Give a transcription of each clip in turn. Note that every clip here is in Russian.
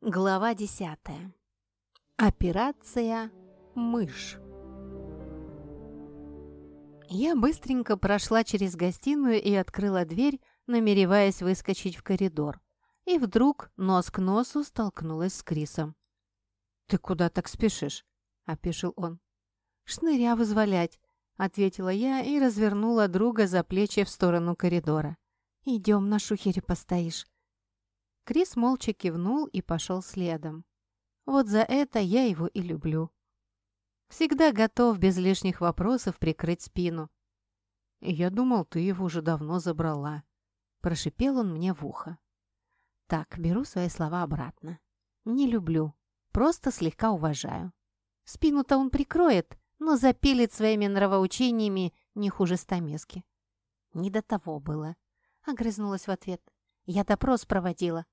Глава десятая. Операция «Мышь». Я быстренько прошла через гостиную и открыла дверь, намереваясь выскочить в коридор. И вдруг нос к носу столкнулась с Крисом. «Ты куда так спешишь?» – опешил он. «Шныря вызволять», – ответила я и развернула друга за плечи в сторону коридора. «Идем, на шухере постоишь». Крис молча кивнул и пошел следом. Вот за это я его и люблю. Всегда готов без лишних вопросов прикрыть спину. «Я думал, ты его уже давно забрала», – прошипел он мне в ухо. «Так, беру свои слова обратно. Не люблю, просто слегка уважаю. Спину-то он прикроет, но запилит своими нравоучениями не хуже стамески». «Не до того было», — огрызнулась в ответ. «Я допрос проводила.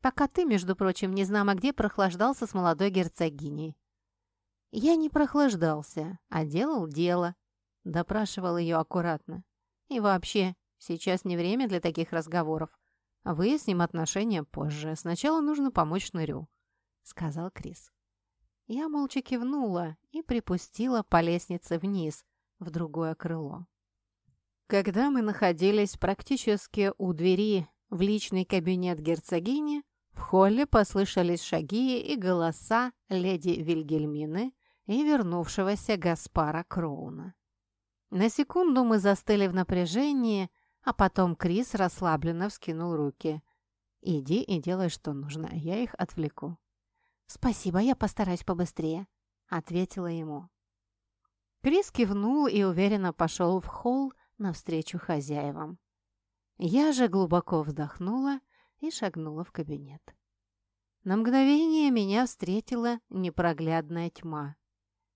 Пока ты, между прочим, не знамо где прохлаждался с молодой герцогиней. Я не прохлаждался, а делал дело. Допрашивал ее аккуратно. И вообще, сейчас не время для таких разговоров. Выясним отношения позже. Сначала нужно помочь Нырю», — сказал Крис. Я молча кивнула и припустила по лестнице вниз, в другое крыло. Когда мы находились практически у двери в личный кабинет герцогини, в холле послышались шаги и голоса леди Вильгельмины и вернувшегося Гаспара Кроуна. На секунду мы застыли в напряжении, а потом Крис расслабленно вскинул руки. «Иди и делай, что нужно, я их отвлеку». «Спасибо, я постараюсь побыстрее», — ответила ему. Крис кивнул и уверенно пошел в холл навстречу хозяевам. Я же глубоко вздохнула и шагнула в кабинет. На мгновение меня встретила непроглядная тьма.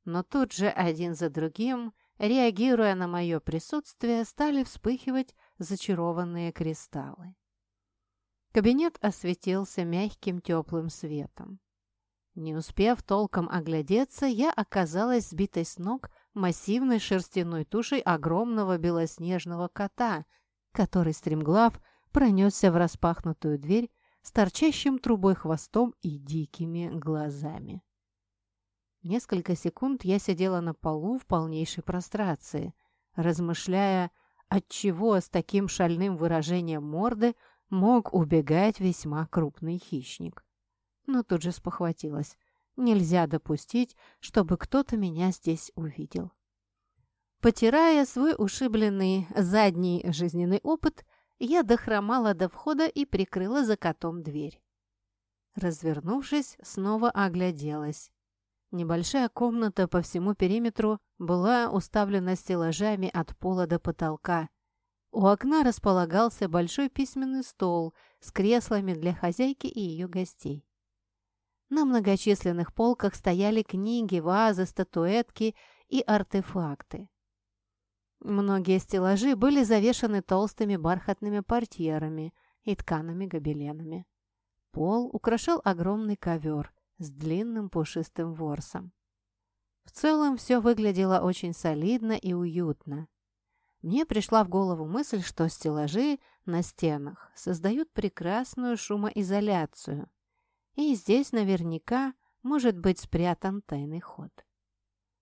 Но тут же один за другим, реагируя на мое присутствие, стали вспыхивать зачарованные кристаллы. Кабинет осветился мягким теплым светом. Не успев толком оглядеться, я оказалась сбитой с ног массивной шерстяной тушей огромного белоснежного кота, который стремглав пронесся в распахнутую дверь с торчащим трубой хвостом и дикими глазами. Несколько секунд я сидела на полу в полнейшей прострации, размышляя, отчего с таким шальным выражением морды мог убегать весьма крупный хищник. Но тут же спохватилась. Нельзя допустить, чтобы кто-то меня здесь увидел. Потирая свой ушибленный задний жизненный опыт, я дохромала до входа и прикрыла за котом дверь. Развернувшись, снова огляделась. Небольшая комната по всему периметру была уставлена стеллажами от пола до потолка. У окна располагался большой письменный стол с креслами для хозяйки и ее гостей. На многочисленных полках стояли книги, вазы, статуэтки и артефакты. Многие стеллажи были завешаны толстыми бархатными портьерами и ткаными гобеленами. Пол украшал огромный ковер с длинным пушистым ворсом. В целом все выглядело очень солидно и уютно. Мне пришла в голову мысль, что стеллажи на стенах создают прекрасную шумоизоляцию, и здесь наверняка может быть спрятан тайный ход.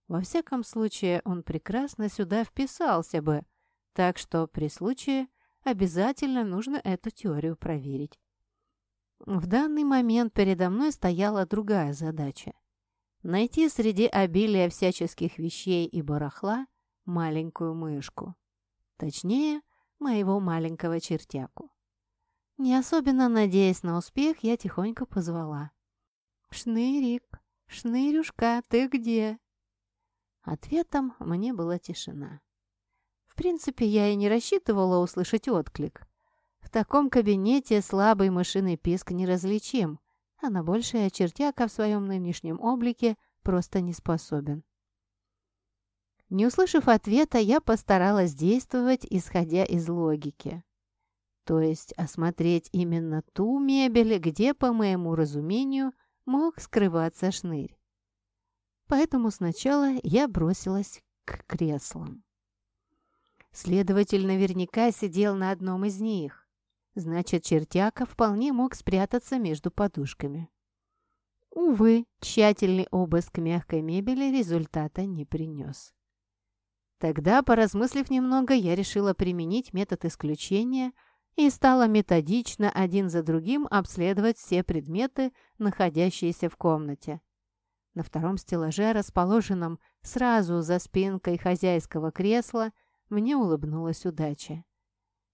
Во всяком случае, он прекрасно сюда вписался бы, так что при случае обязательно нужно эту теорию проверить. В данный момент передо мной стояла другая задача – найти среди обилия всяческих вещей и барахла маленькую мышку. Точнее, моего маленького чертяку. Не особенно надеясь на успех, я тихонько позвала. «Шнырик, Шнырюшка, ты где?» Ответом мне была тишина. В принципе, я и не рассчитывала услышать отклик. В таком кабинете слабый мышиный писк неразличим, а на большее чертяка в своем нынешнем облике просто не способен. Не услышав ответа, я постаралась действовать, исходя из логики. То есть осмотреть именно ту мебель, где, по моему разумению, мог скрываться шнырь. Поэтому сначала я бросилась к креслам. Следователь наверняка сидел на одном из них. Значит, чертяка вполне мог спрятаться между подушками. Увы, тщательный обыск мягкой мебели результата не принес. Тогда, поразмыслив немного, я решила применить метод исключения и стала методично один за другим обследовать все предметы, находящиеся в комнате. На втором стеллаже, расположенном сразу за спинкой хозяйского кресла, мне улыбнулась удача.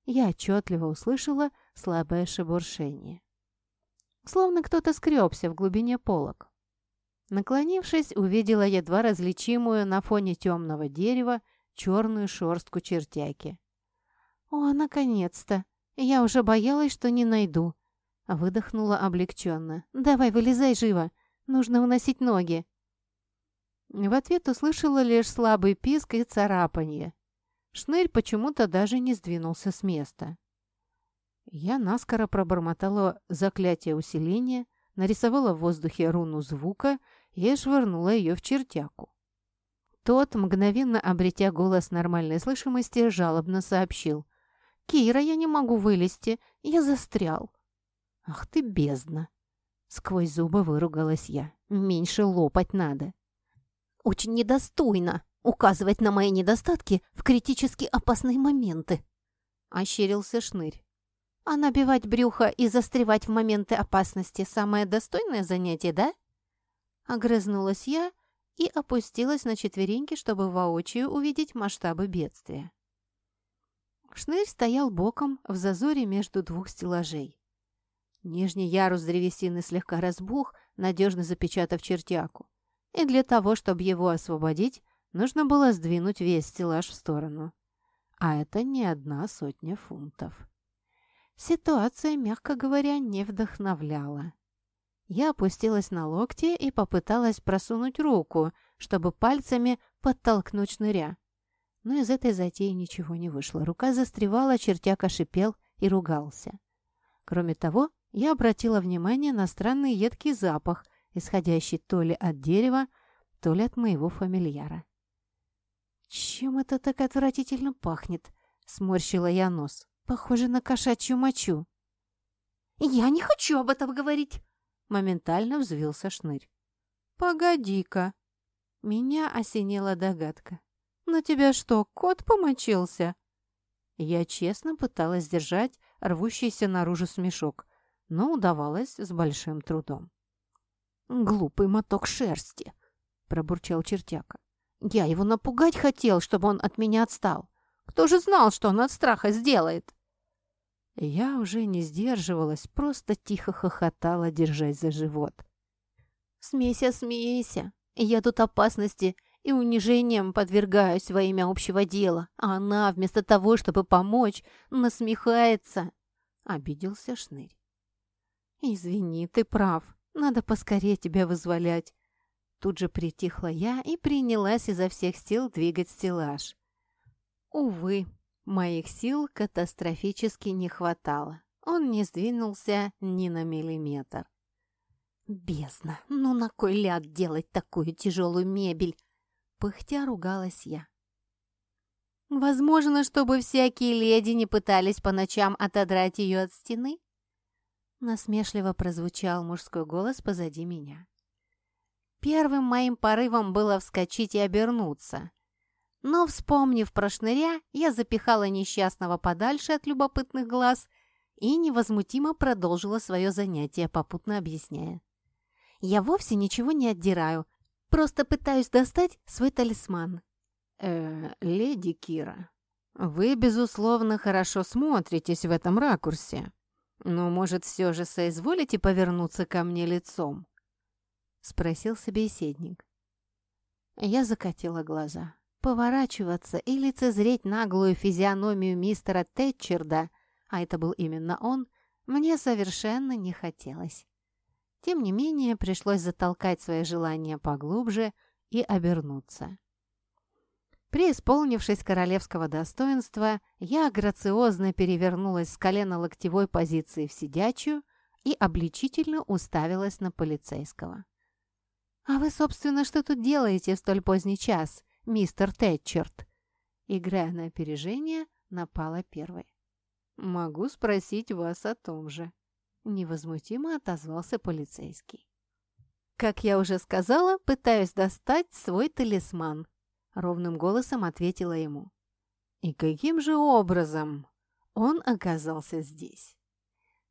Я отчетливо услышала слабое шебуршение. Словно кто-то скребся в глубине полок. Наклонившись, увидела едва различимую на фоне темного дерева черную шерстку чертяки. «О, наконец-то! Я уже боялась, что не найду!» Выдохнула облегченно. «Давай, вылезай живо! Нужно уносить ноги!» В ответ услышала лишь слабый писк и царапанье. Шнырь почему-то даже не сдвинулся с места. Я наскоро пробормотала заклятие усиления, нарисовала в воздухе руну звука и швырнула ее в чертяку. Тот, мгновенно обретя голос нормальной слышимости, жалобно сообщил. «Кира, я не могу вылезти, я застрял». «Ах ты бездна!» Сквозь зубы выругалась я. «Меньше лопать надо». «Очень недостойно указывать на мои недостатки в критически опасные моменты», — ощерился Шнырь. А набивать брюхо и застревать в моменты опасности – самое достойное занятие, да? Огрызнулась я и опустилась на четвереньки, чтобы воочию увидеть масштабы бедствия. Шнырь стоял боком в зазоре между двух стеллажей. Нижний ярус древесины слегка разбух, надежно запечатав чертяку. И для того, чтобы его освободить, нужно было сдвинуть весь стеллаж в сторону. А это не одна сотня фунтов. Ситуация, мягко говоря, не вдохновляла. Я опустилась на локти и попыталась просунуть руку, чтобы пальцами подтолкнуть шныря. Но из этой затеи ничего не вышло. Рука застревала, чертяка шипел и ругался. Кроме того, я обратила внимание на странный едкий запах, исходящий то ли от дерева, то ли от моего фамильяра. «Чем это так отвратительно пахнет?» — сморщила я нос. Похоже на кошачью мочу. «Я не хочу об этом говорить!» Моментально взвился шнырь. «Погоди-ка!» Меня осенила догадка. «На тебя что, кот помочился?» Я честно пыталась держать рвущийся наружу смешок, но удавалось с большим трудом. «Глупый моток шерсти!» — пробурчал чертяка. «Я его напугать хотел, чтобы он от меня отстал. Кто же знал, что он от страха сделает?» Я уже не сдерживалась, просто тихо хохотала, держась за живот. «Смейся, смейся! Я тут опасности и унижением подвергаюсь во имя общего дела, а она, вместо того, чтобы помочь, насмехается!» — обиделся Шнырь. «Извини, ты прав. Надо поскорее тебя вызволять». Тут же притихла я и принялась изо всех сил двигать стеллаж. Увы, Моих сил катастрофически не хватало. Он не сдвинулся ни на миллиметр. «Бездна! Ну на кой ляд делать такую тяжелую мебель?» Пыхтя ругалась я. «Возможно, чтобы всякие леди не пытались по ночам отодрать ее от стены?» Насмешливо прозвучал мужской голос позади меня. Первым моим порывом было вскочить и обернуться — но, вспомнив про шныря, я запихала несчастного подальше от любопытных глаз и невозмутимо продолжила свое занятие, попутно объясняя. «Я вовсе ничего не отдираю, просто пытаюсь достать свой талисман». «Э, леди Кира, вы, безусловно, хорошо смотритесь в этом ракурсе. Но, может, все же соизволите повернуться ко мне лицом?» — спросил собеседник. Я закатила глаза. Поворачиваться и лицезреть наглую физиономию мистера Тэтчерда, а это был именно он, мне совершенно не хотелось. Тем не менее, пришлось затолкать свое желание поглубже и обернуться. Преисполнившись королевского достоинства, я грациозно перевернулась с колена локтевой позиции в сидячую и обличительно уставилась на полицейского. «А вы, собственно, что тут делаете в столь поздний час?» мистер Тэтчерт!» Играя на опережение, напала первой. «Могу спросить вас о том же», — невозмутимо отозвался полицейский. «Как я уже сказала, пытаюсь достать свой талисман», — ровным голосом ответила ему. «И каким же образом он оказался здесь?»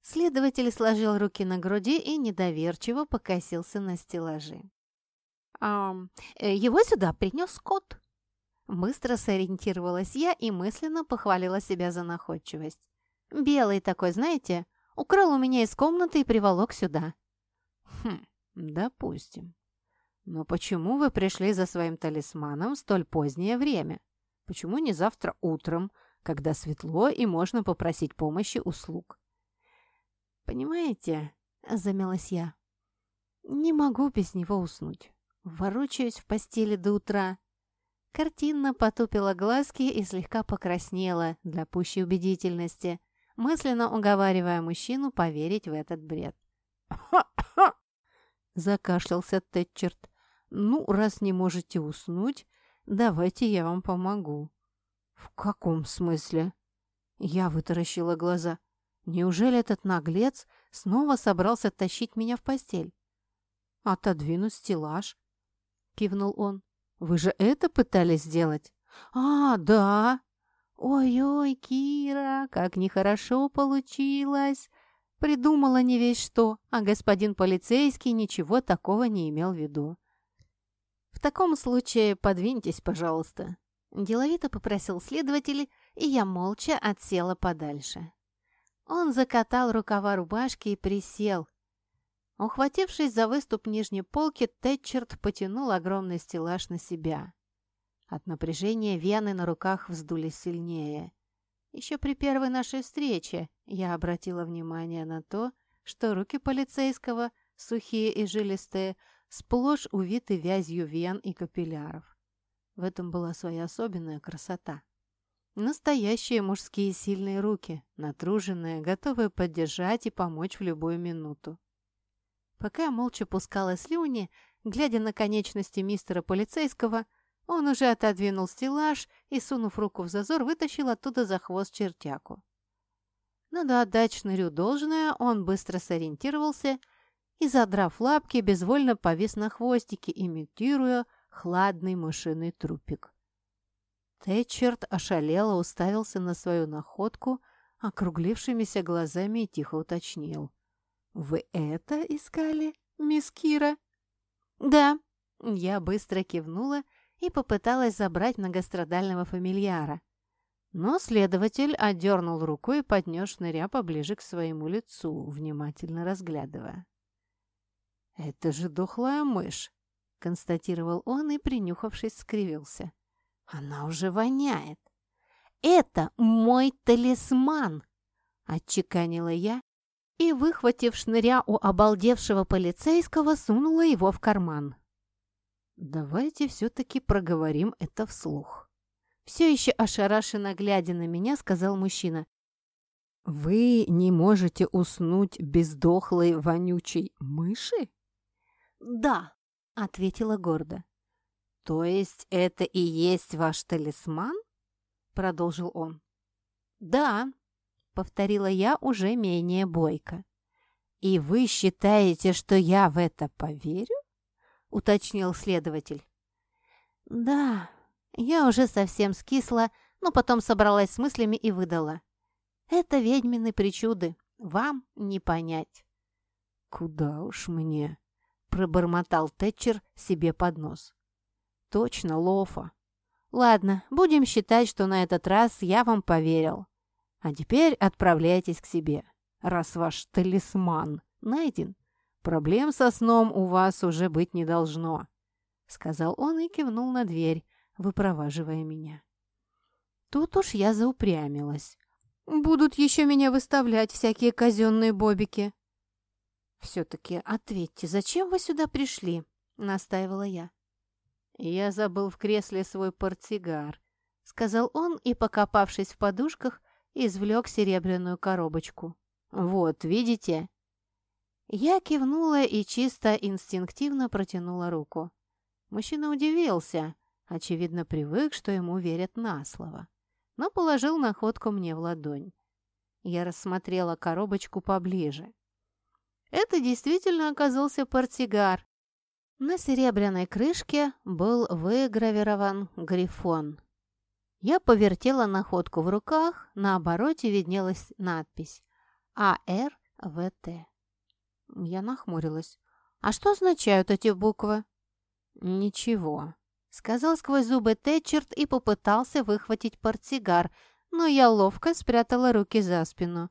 Следователь сложил руки на груди и недоверчиво покосился на стеллажи. «А, его сюда принес кот». Быстро сориентировалась я и мысленно похвалила себя за находчивость. «Белый такой, знаете, украл у меня из комнаты и приволок сюда». «Хм, допустим. Но почему вы пришли за своим талисманом в столь позднее время? Почему не завтра утром, когда светло и можно попросить помощи услуг?» «Понимаете?» – замялась я. «Не могу без него уснуть. Ворочаюсь в постели до утра». Картинно потупила глазки и слегка покраснела для пущей убедительности, мысленно уговаривая мужчину поверить в этот бред. «Ха-ха!» – закашлялся Тэтчерт. «Ну, раз не можете уснуть, давайте я вам помогу». «В каком смысле?» Я вытаращила глаза. Неужели этот наглец снова собрался тащить меня в постель? «Отодвинуть стеллаж?» — кивнул он. «Вы же это пытались сделать?» «А, да!» «Ой-ой, Кира, как нехорошо получилось!» Придумала не весь что, а господин полицейский ничего такого не имел в виду. «В таком случае подвиньтесь, пожалуйста», – деловито попросил следователь, и я молча отсела подальше. Он закатал рукава рубашки и присел. Ухватившись за выступ нижней полки, Тэтчерт потянул огромный стеллаж на себя. От напряжения вены на руках вздулись сильнее. Еще при первой нашей встрече я обратила внимание на то, что руки полицейского, сухие и жилистые, сплошь увиты вязью вен и капилляров. В этом была своя особенная красота. Настоящие мужские сильные руки, натруженные, готовые поддержать и помочь в любую минуту. Пока я молча пускала слюни, глядя на конечности мистера полицейского, он уже отодвинул стеллаж и, сунув руку в зазор, вытащил оттуда за хвост чертяку. Надо отдать шнырю должное, он быстро сориентировался и, задрав лапки, безвольно повис на хвостике, имитируя хладный мышиный трупик. Тэтчерт ошалело уставился на свою находку, округлившимися глазами и тихо уточнил. «Вы это искали, мисс Кира?» «Да». Я быстро кивнула и попыталась забрать многострадального фамильяра. Но следователь отдернул руку и поднес шныря поближе к своему лицу, внимательно разглядывая. «Это же дохлая мышь», — констатировал он и, принюхавшись, скривился. Она уже воняет. «Это мой талисман!» – отчеканила я и, выхватив шныря у обалдевшего полицейского, сунула его в карман. «Давайте все-таки проговорим это вслух». Все еще ошарашенно глядя на меня, сказал мужчина. «Вы не можете уснуть без дохлой вонючей мыши?» «Да», — ответила гордо. «То есть это и есть ваш талисман?» — продолжил он. «Да», — повторила я уже менее бойко. «И вы считаете, что я в это поверю?» — уточнил следователь. «Да, я уже совсем скисла, но потом собралась с мыслями и выдала. Это ведьмины причуды, вам не понять». «Куда уж мне?» — пробормотал Тэтчер себе под нос. Точно, Лофа. Ладно, будем считать, что на этот раз я вам поверил. А теперь отправляйтесь к себе, раз ваш талисман найден. Проблем со сном у вас уже быть не должно», — сказал он и кивнул на дверь, выпроваживая меня. Тут уж я заупрямилась. «Будут еще меня выставлять всякие казенные бобики». «Все-таки ответьте, зачем вы сюда пришли?» — настаивала я. «Я забыл в кресле свой портсигар», — сказал он и, покопавшись в подушках, извлек серебряную коробочку. «Вот, видите?» Я кивнула и чисто инстинктивно протянула руку. Мужчина удивился, очевидно, привык, что ему верят на слово, но положил находку мне в ладонь. Я рассмотрела коробочку поближе. Это действительно оказался портсигар, На серебряной крышке был выгравирован грифон. Я повертела находку в руках, на обороте виднелась надпись «АРВТ». Я нахмурилась. «А что означают эти буквы?» «Ничего», — сказал сквозь зубы Тэтчерт и попытался выхватить портсигар, но я ловко спрятала руки за спину.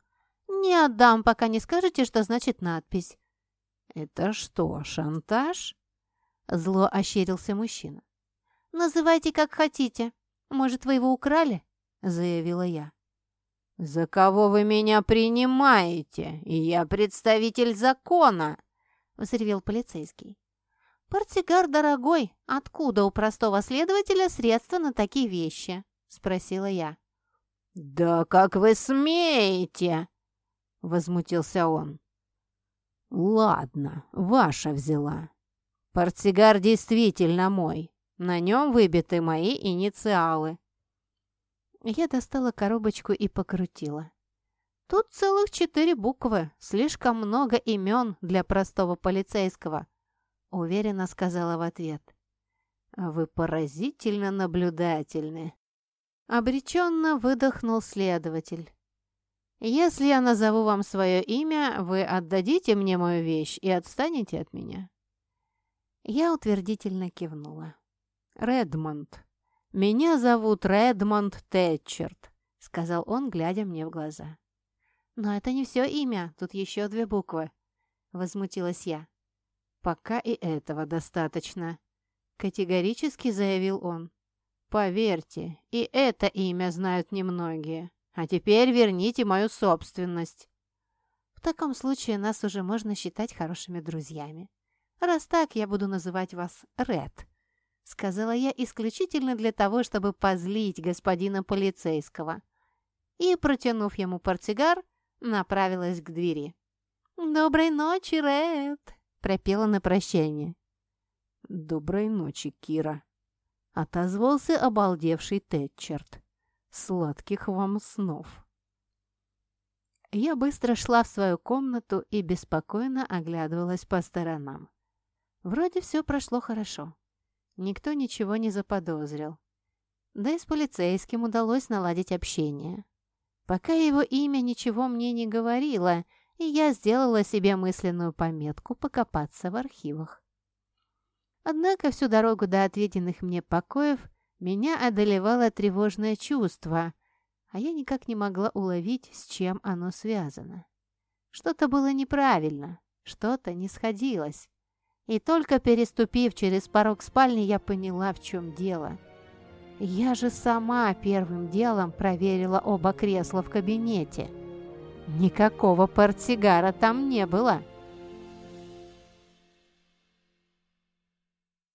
«Не отдам, пока не скажете, что значит надпись». «Это что, шантаж?» Зло ощерился мужчина. «Называйте как хотите. Может, вы его украли?» Заявила я. «За кого вы меня принимаете? Я представитель закона!» Взревел полицейский. «Портсигар дорогой. Откуда у простого следователя средства на такие вещи?» Спросила я. «Да как вы смеете!» Возмутился он. «Ладно, ваша взяла. Портсигар действительно мой. На нем выбиты мои инициалы. Я достала коробочку и покрутила. Тут целых четыре буквы, слишком много имен для простого полицейского, уверенно сказала в ответ. Вы поразительно наблюдательны. Обреченно выдохнул следователь. «Если я назову вам свое имя, вы отдадите мне мою вещь и отстанете от меня?» Я утвердительно кивнула. «Редмонд. Меня зовут Редмонд Тэтчерт», — сказал он, глядя мне в глаза. «Но это не все имя, тут еще две буквы», — возмутилась я. «Пока и этого достаточно», — категорически заявил он. «Поверьте, и это имя знают немногие. А теперь верните мою собственность». «В таком случае нас уже можно считать хорошими друзьями», «Раз так, я буду называть вас Ред», — сказала я исключительно для того, чтобы позлить господина полицейского. И, протянув ему портсигар, направилась к двери. «Доброй ночи, Ред!» — пропела на прощание. «Доброй ночи, Кира!» — отозвался обалдевший Тэтчерт. «Сладких вам снов!» Я быстро шла в свою комнату и беспокойно оглядывалась по сторонам. Вроде все прошло хорошо. Никто ничего не заподозрил. Да и с полицейским удалось наладить общение. Пока его имя ничего мне не говорило, и я сделала себе мысленную пометку покопаться в архивах. Однако всю дорогу до отведенных мне покоев меня одолевало тревожное чувство, а я никак не могла уловить, с чем оно связано. Что-то было неправильно, что-то не сходилось. И только переступив через порог спальни, я поняла, в чем дело. Я же сама первым делом проверила оба кресла в кабинете. Никакого портсигара там не было.